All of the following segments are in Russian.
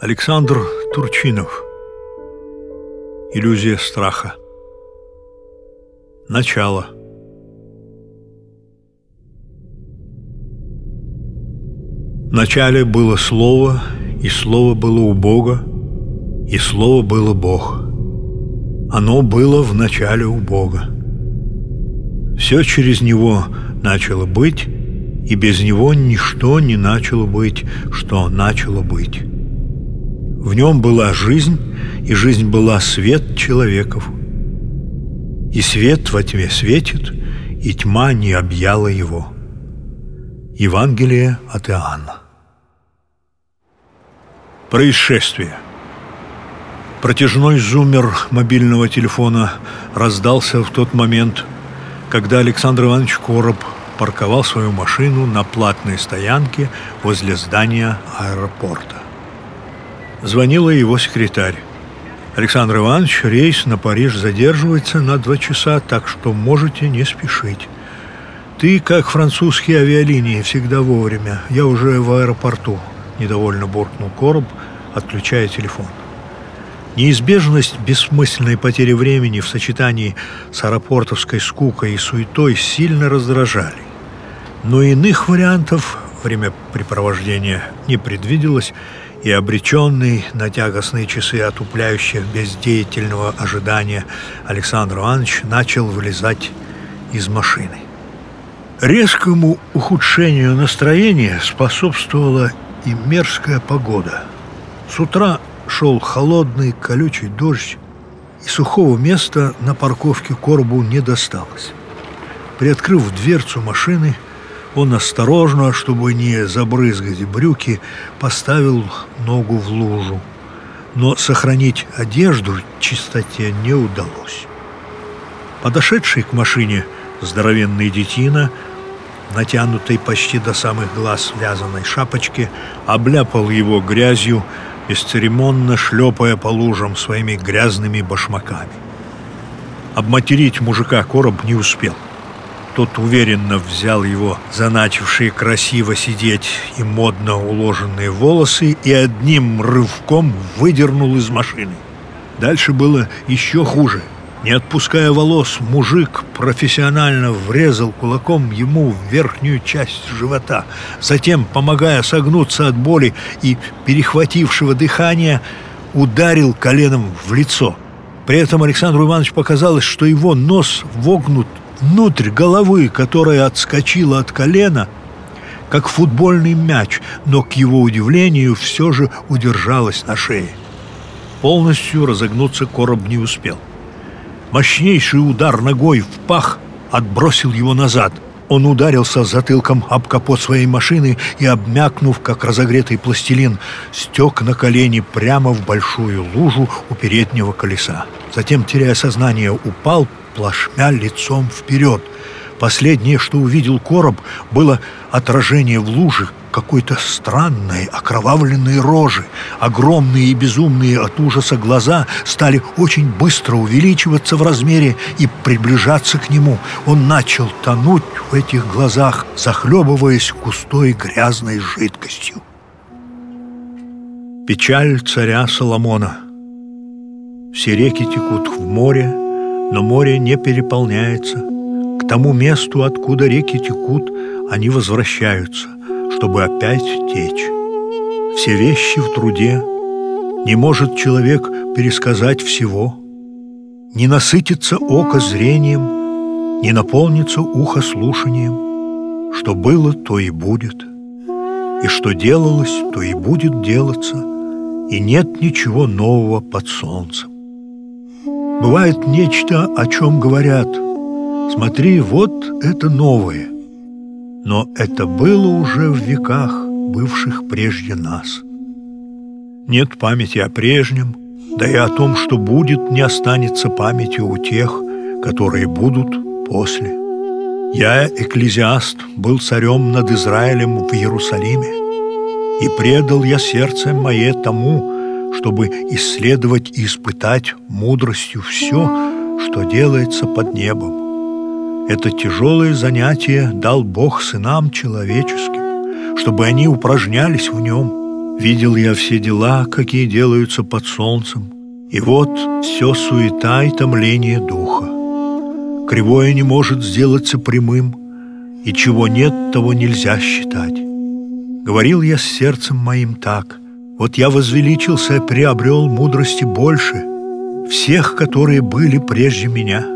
Александр Турчинов Иллюзия страха Начало Вначале было Слово, и Слово было у Бога, и Слово было Бог. Оно было в начале у Бога. Все через Него начало быть, и без Него ничто не начало быть, что начало быть. В нем была жизнь, и жизнь была свет человеков. И свет во тьме светит, и тьма не объяла его. Евангелие от Иоанна. Происшествие. Протяжной зуммер мобильного телефона раздался в тот момент, когда Александр Иванович Короб парковал свою машину на платной стоянке возле здания аэропорта. Звонила его секретарь. Александр Иванович, рейс на Париж задерживается на два часа, так что можете не спешить. Ты, как французские авиалинии, всегда вовремя. Я уже в аэропорту, недовольно буркнул Короб, отключая телефон. Неизбежность бессмысленной потери времени в сочетании с аэропортовской скукой и суетой сильно раздражали. Но иных вариантов времяпрепровождения не предвиделось, и обреченный на тягостные часы отупляющих бездеятельного ожидания Александр Иванович начал вылезать из машины. Резкому ухудшению настроения способствовала и мерзкая погода. С утра шел холодный колючий дождь, и сухого места на парковке Корбу не досталось. Приоткрыв дверцу машины, он осторожно, чтобы не забрызгать брюки, поставил ногу в лужу. Но сохранить одежду чистоте не удалось. Подошедший к машине здоровенный детина, натянутый почти до самых глаз вязаной шапочки, обляпал его грязью, бесцеремонно шлепая по лужам своими грязными башмаками. Обматерить мужика короб не успел. Тот уверенно взял его за начавшие красиво сидеть и модно уложенные волосы и одним рывком выдернул из машины. Дальше было еще хуже. Не отпуская волос, мужик профессионально врезал кулаком ему в верхнюю часть живота. Затем, помогая согнуться от боли и перехватившего дыхания, ударил коленом в лицо. При этом Александру Ивановичу показалось, что его нос вогнут внутрь головы, которая отскочила от колена, как футбольный мяч, но, к его удивлению, все же удержалась на шее. Полностью разогнуться короб не успел. Мощнейший удар ногой в пах отбросил его назад. Он ударился затылком об капот своей машины и, обмякнув, как разогретый пластилин, стек на колени прямо в большую лужу у переднего колеса. Затем, теряя сознание, упал, плашмя лицом вперед. Последнее, что увидел короб, было отражение в луже какой-то странной окровавленной рожи. Огромные и безумные от ужаса глаза стали очень быстро увеличиваться в размере и приближаться к нему. Он начал тонуть в этих глазах, захлебываясь густой грязной жидкостью. Печаль царя Соломона. Все реки текут в море, но море не переполняется. К тому месту, откуда реки текут, они возвращаются, чтобы опять течь. Все вещи в труде. Не может человек пересказать всего. Не насытится око зрением, не наполнится ухо слушанием. Что было, то и будет. И что делалось, то и будет делаться. И нет ничего нового под солнцем. Бывает нечто, о чем говорят. Смотри, вот это новое. Но это было уже в веках, бывших прежде нас. Нет памяти о прежнем, да и о том, что будет, не останется памяти у тех, которые будут после. Я, экклезиаст, был царем над Израилем в Иерусалиме, и предал я сердце мое тому, чтобы исследовать и испытать мудростью все, что делается под небом. Это тяжелое занятие дал Бог сынам человеческим, чтобы они упражнялись в нем. Видел я все дела, какие делаются под солнцем, и вот все суета и томление духа. Кривое не может сделаться прямым, и чего нет, того нельзя считать. Говорил я с сердцем моим так, вот я возвеличился, приобрел мудрости больше всех, которые были прежде меня.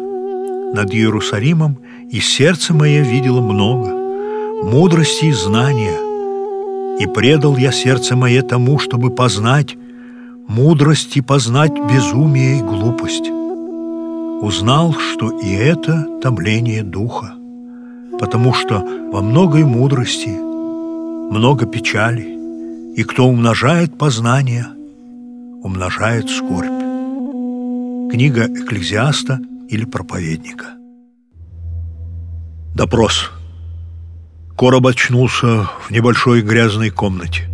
Над Иерусалимом и сердце мое видело много, мудрости и знания, и предал я сердце мое тому, чтобы познать мудрость и познать безумие и глупость. Узнал, что и это томление духа, потому что во многой мудрости много печали, и кто умножает познание, умножает скорбь. Книга Экклезиаста или проповедника. Допрос. Короб очнулся в небольшой грязной комнате.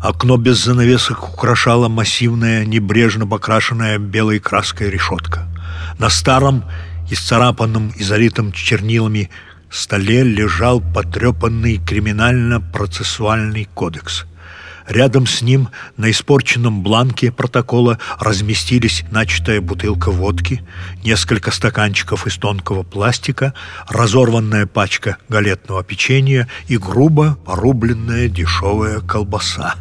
Окно без занавесок украшала массивная, небрежно покрашенная белой краской решетка. На старом, исцарапанном и залитом чернилами столе лежал потрепанный криминально-процессуальный кодекс – Рядом с ним на испорченном бланке протокола разместились начатая бутылка водки, несколько стаканчиков из тонкого пластика, разорванная пачка галетного печенья и грубо порубленная дешевая колбаса.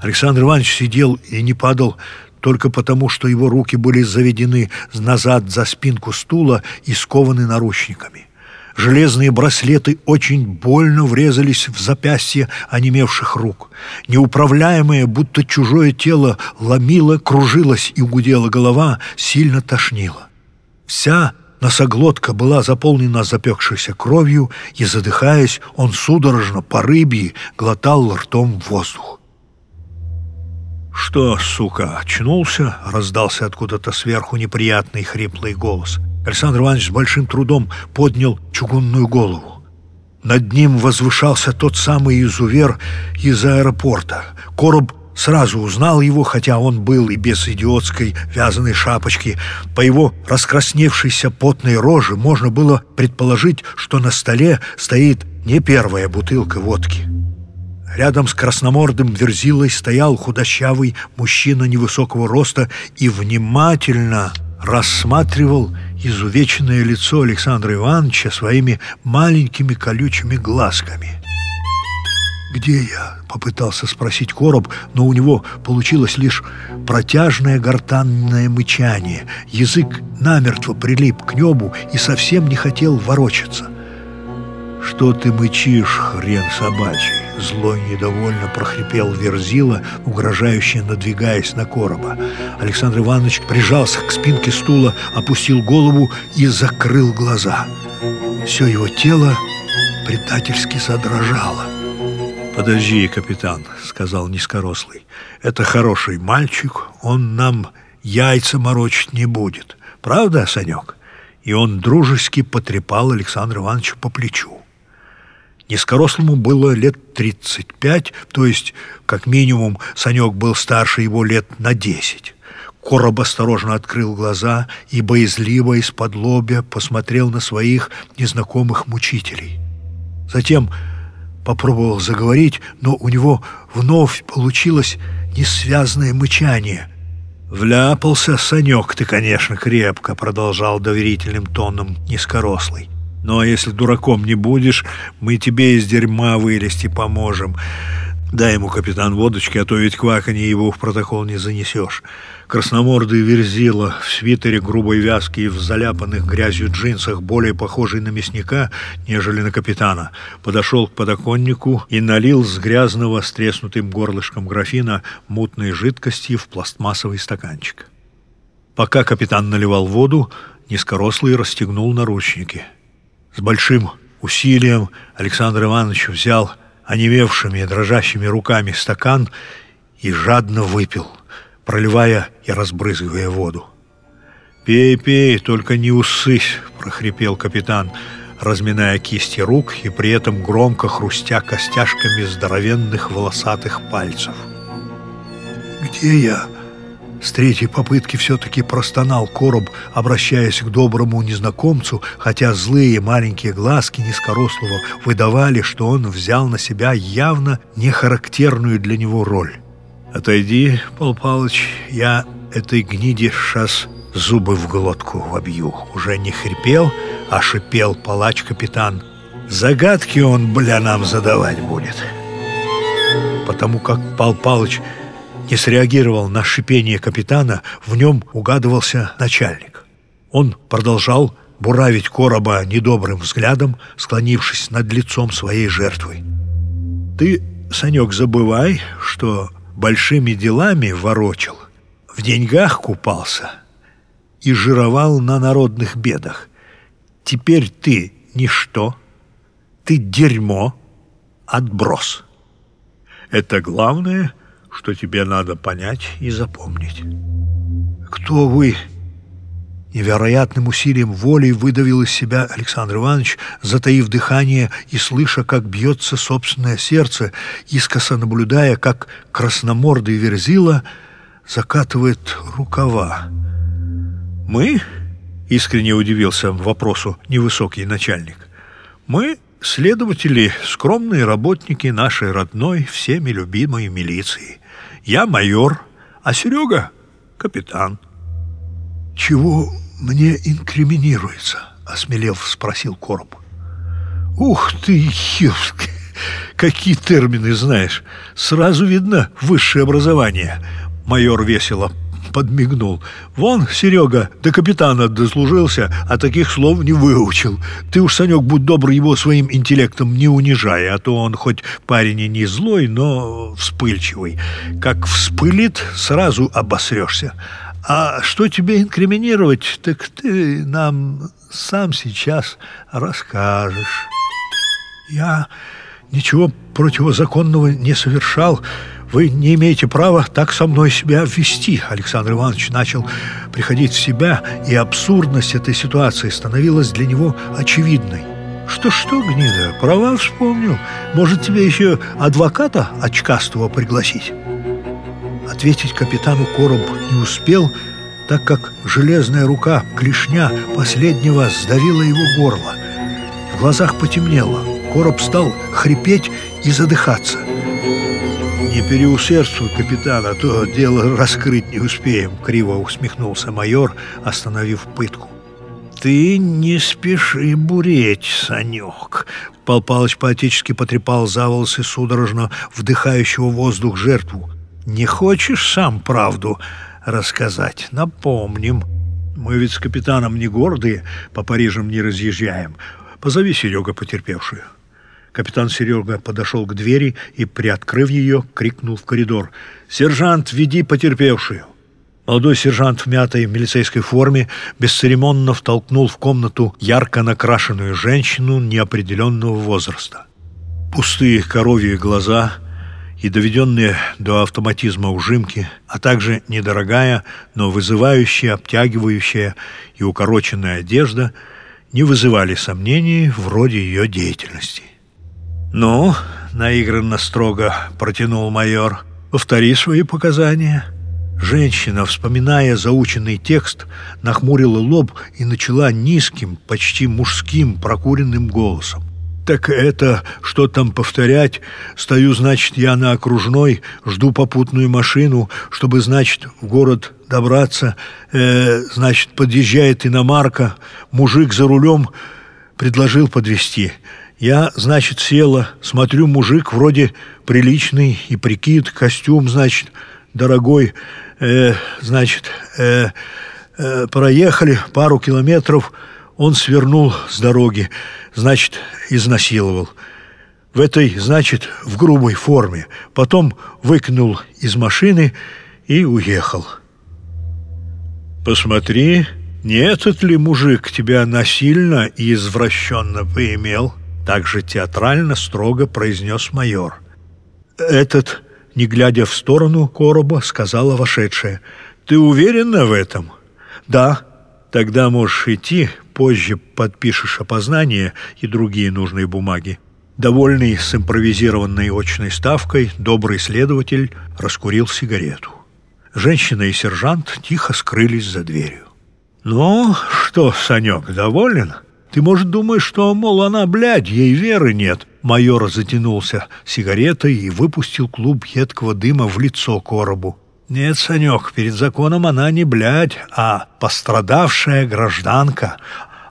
Александр Иванович сидел и не падал только потому, что его руки были заведены назад за спинку стула и скованы наручниками. Железные браслеты очень больно врезались в запястье онемевших рук. Неуправляемое, будто чужое тело, ломило, кружилось и гудела голова, сильно тошнило. Вся носоглотка была заполнена запекшейся кровью, и, задыхаясь, он судорожно по рыбьи глотал ртом воздух. «Что, сука, очнулся?» — раздался откуда-то сверху неприятный хриплый голос — Александр Иванович с большим трудом поднял чугунную голову. Над ним возвышался тот самый изувер из аэропорта. Короб сразу узнал его, хотя он был и без идиотской вязаной шапочки. По его раскрасневшейся потной роже можно было предположить, что на столе стоит не первая бутылка водки. Рядом с красномордым верзилой стоял худощавый мужчина невысокого роста и внимательно рассматривал изувеченное лицо Александра Ивановича своими маленькими колючими глазками. «Где я?» — попытался спросить Короб, но у него получилось лишь протяжное гортанное мычание. Язык намертво прилип к небу и совсем не хотел ворочаться. «Что ты мычишь, хрен собачий?» Зло недовольно прохрипел Верзила, угрожающе надвигаясь на короба. Александр Иванович прижался к спинке стула, опустил голову и закрыл глаза. Все его тело предательски задрожало. «Подожди, капитан», — сказал низкорослый. «Это хороший мальчик, он нам яйца морочить не будет. Правда, Санек?» И он дружески потрепал Александра Ивановича по плечу. Низкорослому было лет 35, то есть, как минимум, Санек был старше его лет на 10. Короб осторожно открыл глаза и боязливо из-под лобя посмотрел на своих незнакомых мучителей. Затем попробовал заговорить, но у него вновь получилось несвязное мычание. «Вляпался, Санек, ты, конечно, крепко», — продолжал доверительным тоном низкорослый. Ну а если дураком не будешь, мы тебе из дерьма вылезти поможем. Дай ему, капитан, водочки, а то ведь кваканье его в протокол не занесешь. Красномордый верзила в свитере грубой вязки и в заляпанных грязью джинсах, более похожий на мясника, нежели на капитана, подошел к подоконнику и налил с грязного с треснутым горлышком графина мутной жидкости в пластмассовый стаканчик. Пока капитан наливал воду, низкорослый расстегнул наручники — с большим усилием Александр Иванович взял онемевшими, дрожащими руками стакан и жадно выпил, проливая и разбрызгивая воду. «Пей, пей, только не усысь!» — прохрипел капитан, разминая кисти рук и при этом громко хрустя костяшками здоровенных волосатых пальцев. «Где я?» С третьей попытки все-таки простонал короб, обращаясь к доброму незнакомцу, хотя злые маленькие глазки низкорослого выдавали, что он взял на себя явно нехарактерную для него роль. «Отойди, Пал Палыч, я этой гниде шас зубы в глотку вобью». Уже не хрипел, а шипел палач-капитан. «Загадки он, бля, нам задавать будет». Потому как Пал Палыч не среагировал на шипение капитана, в нем угадывался начальник. Он продолжал буравить короба недобрым взглядом, склонившись над лицом своей жертвы. «Ты, Санек, забывай, что большими делами ворочил, в деньгах купался и жировал на народных бедах. Теперь ты ничто, ты дерьмо, отброс. Это главное, что тебе надо понять и запомнить. Кто вы? Невероятным усилием воли выдавил из себя Александр Иванович, затаив дыхание и слыша, как бьется собственное сердце, искоса наблюдая, как красномордый верзила закатывает рукава. «Мы?» — искренне удивился вопросу невысокий начальник. «Мы следователи, скромные работники нашей родной, всеми любимой милиции. Я майор, а Серега — капитан». «Чего мне инкриминируется?» — осмелев спросил Короб. «Ух ты, Хевск! Какие термины знаешь! Сразу видно высшее образование!» Майор весело подмигнул. «Вон, Серега, до капитана дослужился, а таких слов не выучил. Ты уж, Санек, будь добр, его своим интеллектом не унижай, а то он хоть парень и не злой, но вспыльчивый. Как вспылит, сразу обосрешься. А что тебе инкриминировать, так ты нам сам сейчас расскажешь. Я ничего противозаконного не совершал. Вы не имеете права так со мной себя вести. Александр Иванович начал приходить в себя, и абсурдность этой ситуации становилась для него очевидной. Что-что, гнида, права вспомнил. Может, тебе еще адвоката очкастого пригласить? Ответить капитану Короб не успел, так как железная рука клешня последнего сдавила его горло. В глазах потемнело. Короб стал хрипеть и задыхаться. «Не переусердствуй, капитан, а то дело раскрыть не успеем», — криво усмехнулся майор, остановив пытку. «Ты не спеши буреть, Санек!» Пал Палыч поотечески потрепал за волосы судорожно вдыхающего воздух жертву. Не хочешь сам правду рассказать? Напомним. Мы ведь с капитаном не гордые, по Парижам не разъезжаем. Позови Серега потерпевшую. Капитан Серега подошел к двери и, приоткрыв ее, крикнул в коридор. «Сержант, веди потерпевшую!» Молодой сержант в мятой милицейской форме бесцеремонно втолкнул в комнату ярко накрашенную женщину неопределенного возраста. Пустые коровьи глаза – и доведенные до автоматизма ужимки, а также недорогая, но вызывающая, обтягивающая и укороченная одежда не вызывали сомнений в роде ее деятельности. «Ну, — наигранно строго протянул майор, — повтори свои показания». Женщина, вспоминая заученный текст, нахмурила лоб и начала низким, почти мужским прокуренным голосом. Так это, что там повторять? Стою, значит, я на окружной, жду попутную машину, чтобы, значит, в город добраться. Э, значит, подъезжает иномарка, мужик за рулем предложил подвести. Я, значит, села, смотрю, мужик вроде приличный и прикид, костюм, значит, дорогой. Э, значит, э, э, проехали пару километров, он свернул с дороги, значит, изнасиловал. В этой, значит, в грубой форме. Потом выкинул из машины и уехал. «Посмотри, не этот ли мужик тебя насильно и извращенно поимел?» Также театрально строго произнес майор. «Этот, не глядя в сторону короба, сказала вошедшая. Ты уверена в этом?» «Да». «Тогда можешь идти, позже подпишешь опознание и другие нужные бумаги. Довольный с импровизированной очной ставкой, добрый следователь раскурил сигарету. Женщина и сержант тихо скрылись за дверью. «Ну, что, Санек, доволен? Ты, может, думаешь, что, мол, она, блядь, ей веры нет?» Майор затянулся сигаретой и выпустил клуб едкого дыма в лицо коробу. «Нет, Санек, перед законом она не блядь, а пострадавшая гражданка,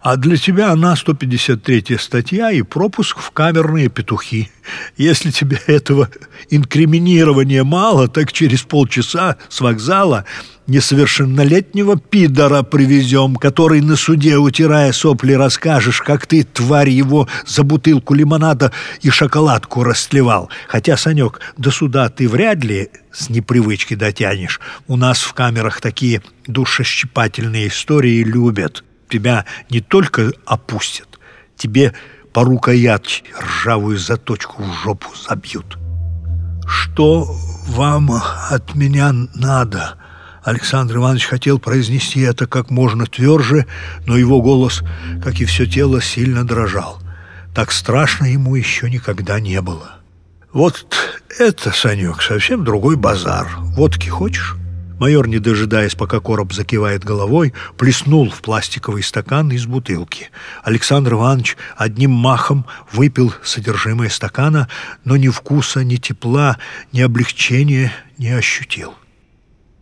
а для тебя она 153 статья и пропуск в камерные петухи. Если тебе этого инкриминирования мало, так через полчаса с вокзала несовершеннолетнего пидора привезем, который на суде, утирая сопли, расскажешь, как ты, тварь его, за бутылку лимонада и шоколадку растлевал. Хотя, Санек, до суда ты вряд ли с непривычки дотянешь. У нас в камерах такие душещипательные истории любят» тебя не только опустят, тебе по рукоять ржавую заточку в жопу забьют. «Что вам от меня надо?» Александр Иванович хотел произнести это как можно тверже, но его голос, как и все тело, сильно дрожал. Так страшно ему еще никогда не было. «Вот это, Санек, совсем другой базар. Водки хочешь?» Майор, не дожидаясь, пока короб закивает головой, плеснул в пластиковый стакан из бутылки. Александр Иванович одним махом выпил содержимое стакана, но ни вкуса, ни тепла, ни облегчения не ощутил.